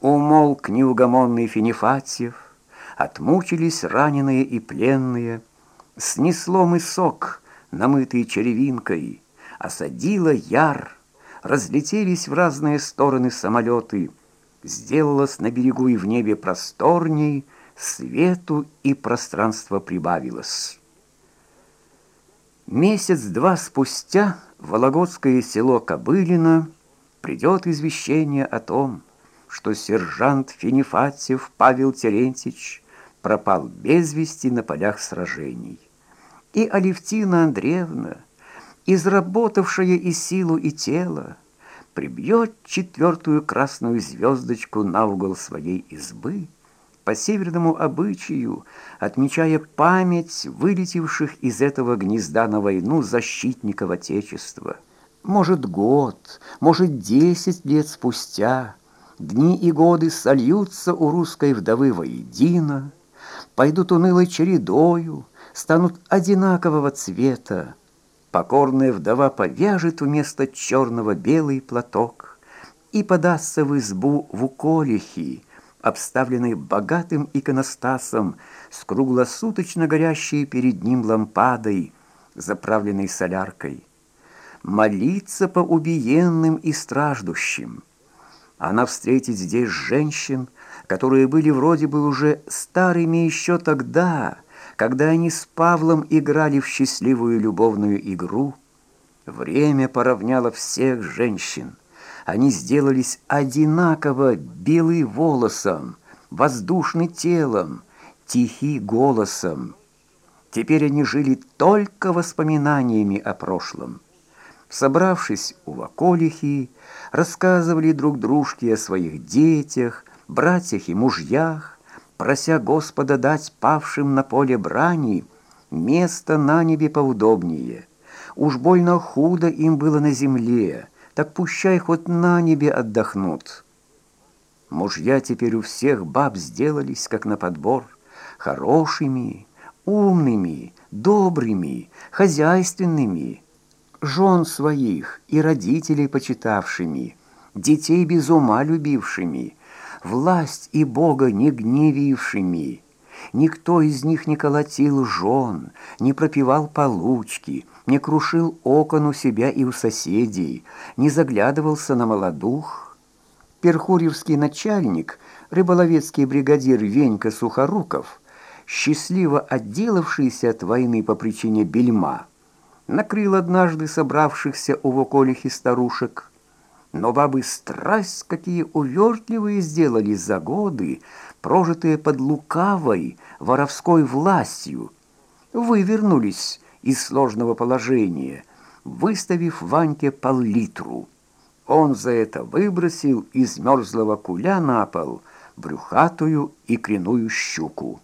Умолк неугомонный Финифатьев, Отмучились раненые и пленные, Снесло мысок, намытый черевинкой, Осадило яр, разлетелись в разные стороны самолеты, Сделалось на берегу и в небе просторней, Свету и пространство прибавилось. Месяц-два спустя в Вологодское село Кобылино придет извещение о том, что сержант Финифатьев Павел Терентьевич пропал без вести на полях сражений. И Алевтина Андреевна, изработавшая и силу, и тело, прибьет четвертую красную звездочку на угол своей избы, по северному обычаю, отмечая память вылетевших из этого гнезда на войну защитников Отечества. Может, год, может, десять лет спустя дни и годы сольются у русской вдовы воедино, пойдут унылой чередою, станут одинакового цвета. Покорная вдова повяжет вместо черного белый платок и подастся в избу в уколихи, обставленной богатым иконостасом, с круглосуточно горящей перед ним лампадой, заправленной соляркой. Молиться по убиенным и страждущим. Она встретит здесь женщин, которые были вроде бы уже старыми еще тогда, когда они с Павлом играли в счастливую любовную игру. Время поравняло всех женщин. Они сделались одинаково белый волосом, воздушный телом, тихий голосом. Теперь они жили только воспоминаниями о прошлом. Собравшись у Ваколихи, рассказывали друг дружке о своих детях, братьях и мужьях, прося Господа дать павшим на поле брани место на небе поудобнее. Уж больно худо им было на земле, так пущай хоть на небе отдохнут. Мужья теперь у всех баб сделались, как на подбор, хорошими, умными, добрыми, хозяйственными, жен своих и родителей почитавшими, детей без ума любившими, власть и Бога не гневившими. Никто из них не колотил жен, не пропивал получки, не крушил окон у себя и у соседей, не заглядывался на молодух. Перхурьевский начальник, рыболовецкий бригадир Венька Сухоруков, счастливо отделавшийся от войны по причине бельма, накрыл однажды собравшихся у Воколихи старушек. Но бабы страсть какие увертливые сделали за годы, прожитые под лукавой воровской властью. Вывернулись из сложного положения, выставив Ваньке пол-литру. Он за это выбросил из мерзлого куля на пол брюхатую и икряную щуку.